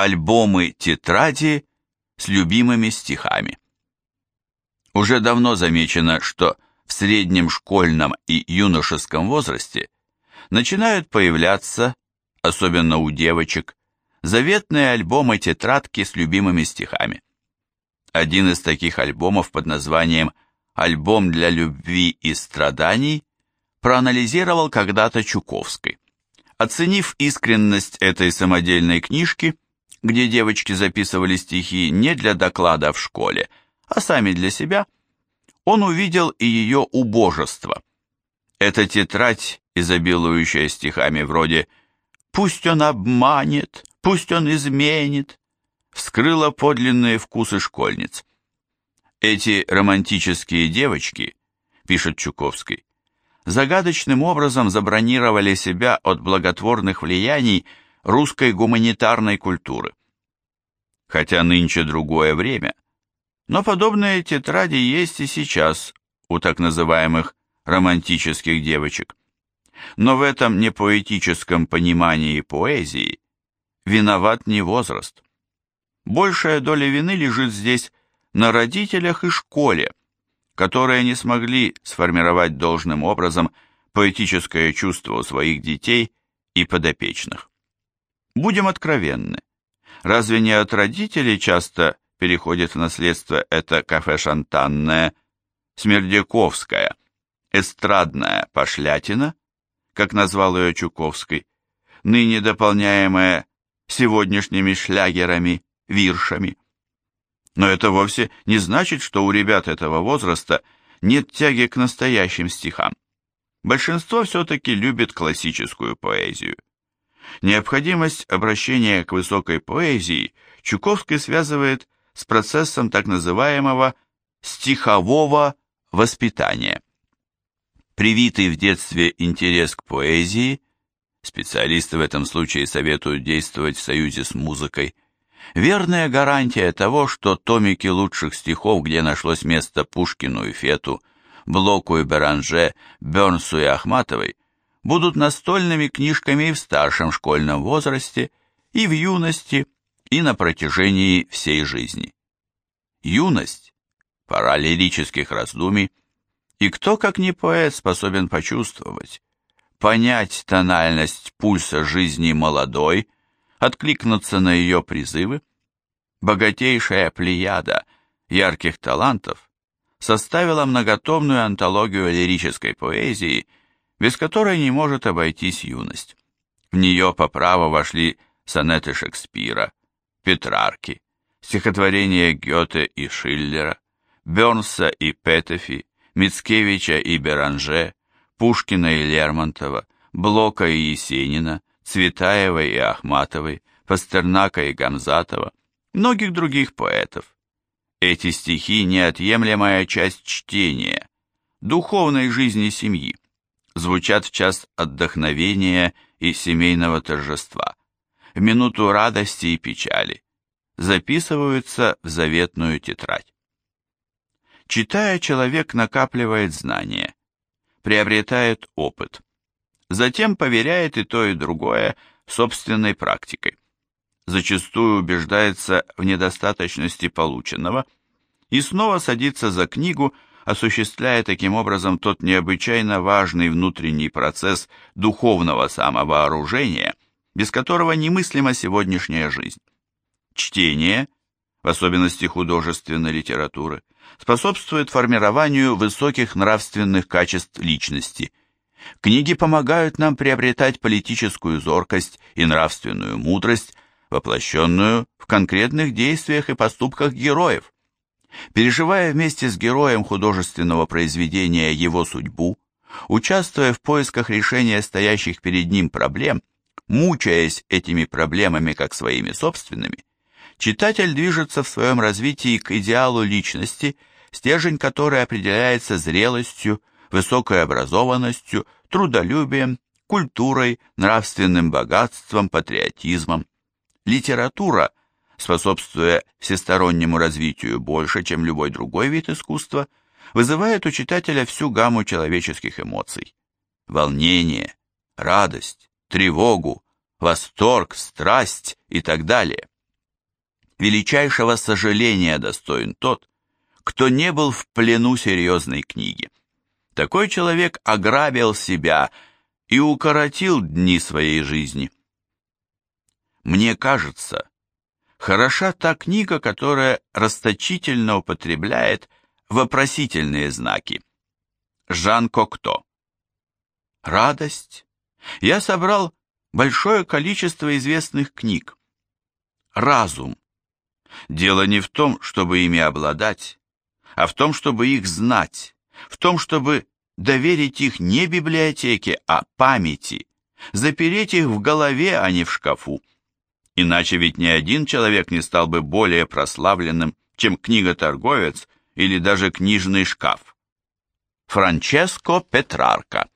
Альбомы тетради с любимыми стихами. Уже давно замечено, что в среднем школьном и юношеском возрасте начинают появляться, особенно у девочек, заветные альбомы-тетрадки с любимыми стихами. Один из таких альбомов под названием «Альбом для любви и страданий» проанализировал когда-то Чуковский. Оценив искренность этой самодельной книжки, где девочки записывали стихи не для доклада в школе, а сами для себя, он увидел и ее убожество. Эта тетрадь, изобилующая стихами вроде «Пусть он обманет, пусть он изменит», вскрыла подлинные вкусы школьниц. Эти романтические девочки, пишет Чуковский, загадочным образом забронировали себя от благотворных влияний русской гуманитарной культуры. Хотя нынче другое время, но подобные тетради есть и сейчас у так называемых романтических девочек. Но в этом непоэтическом понимании поэзии виноват не возраст. Большая доля вины лежит здесь на родителях и школе, которые не смогли сформировать должным образом поэтическое чувство у своих детей и подопечных. Будем откровенны, разве не от родителей часто переходит в наследство это кафе-шантанное, смердяковская, эстрадная пошлятина, как назвал ее Чуковский, ныне дополняемая сегодняшними шлягерами, виршами. Но это вовсе не значит, что у ребят этого возраста нет тяги к настоящим стихам. Большинство все-таки любит классическую поэзию. Необходимость обращения к высокой поэзии Чуковский связывает с процессом так называемого стихового воспитания. Привитый в детстве интерес к поэзии, специалисты в этом случае советуют действовать в союзе с музыкой, верная гарантия того, что томики лучших стихов, где нашлось место Пушкину и Фету, Блоку и Беранже, Бернсу и Ахматовой, будут настольными книжками и в старшем школьном возрасте, и в юности, и на протяжении всей жизни. Юность – пора лирических раздумий, и кто, как не поэт, способен почувствовать, понять тональность пульса жизни молодой, откликнуться на ее призывы? Богатейшая плеяда ярких талантов составила многотомную антологию лирической поэзии, без которой не может обойтись юность. В нее по праву вошли сонеты Шекспира, Петрарки, стихотворения Гёте и Шиллера, Бернса и Петефи, Мицкевича и Беранже, Пушкина и Лермонтова, Блока и Есенина, Цветаева и Ахматовой, Пастернака и Гамзатова, многих других поэтов. Эти стихи – неотъемлемая часть чтения, духовной жизни семьи, звучат в час отдохновения и семейного торжества, в минуту радости и печали, записываются в заветную тетрадь. Читая, человек накапливает знания, приобретает опыт, затем поверяет и то, и другое собственной практикой. Зачастую убеждается в недостаточности полученного и снова садится за книгу, осуществляя таким образом тот необычайно важный внутренний процесс духовного самовооружения, без которого немыслима сегодняшняя жизнь. Чтение, в особенности художественной литературы, способствует формированию высоких нравственных качеств личности. Книги помогают нам приобретать политическую зоркость и нравственную мудрость, воплощенную в конкретных действиях и поступках героев. Переживая вместе с героем художественного произведения его судьбу, участвуя в поисках решения стоящих перед ним проблем, мучаясь этими проблемами как своими собственными, читатель движется в своем развитии к идеалу личности, стержень которой определяется зрелостью, высокой образованностью, трудолюбием, культурой, нравственным богатством, патриотизмом. Литература, способствуя всестороннему развитию больше, чем любой другой вид искусства, вызывает у читателя всю гамму человеческих эмоций. Волнение, радость, тревогу, восторг, страсть и так далее. величайшего сожаления достоин тот, кто не был в плену серьезной книги. Такой человек ограбил себя и укоротил дни своей жизни. Мне кажется, хороша та книга, которая расточительно употребляет вопросительные знаки. Жан Кокто. Радость. Я собрал большое количество известных книг. Разум. Дело не в том, чтобы ими обладать, а в том, чтобы их знать, в том, чтобы доверить их не библиотеке, а памяти, запереть их в голове, а не в шкафу. Иначе ведь ни один человек не стал бы более прославленным, чем книготорговец или даже книжный шкаф. Франческо Петрарка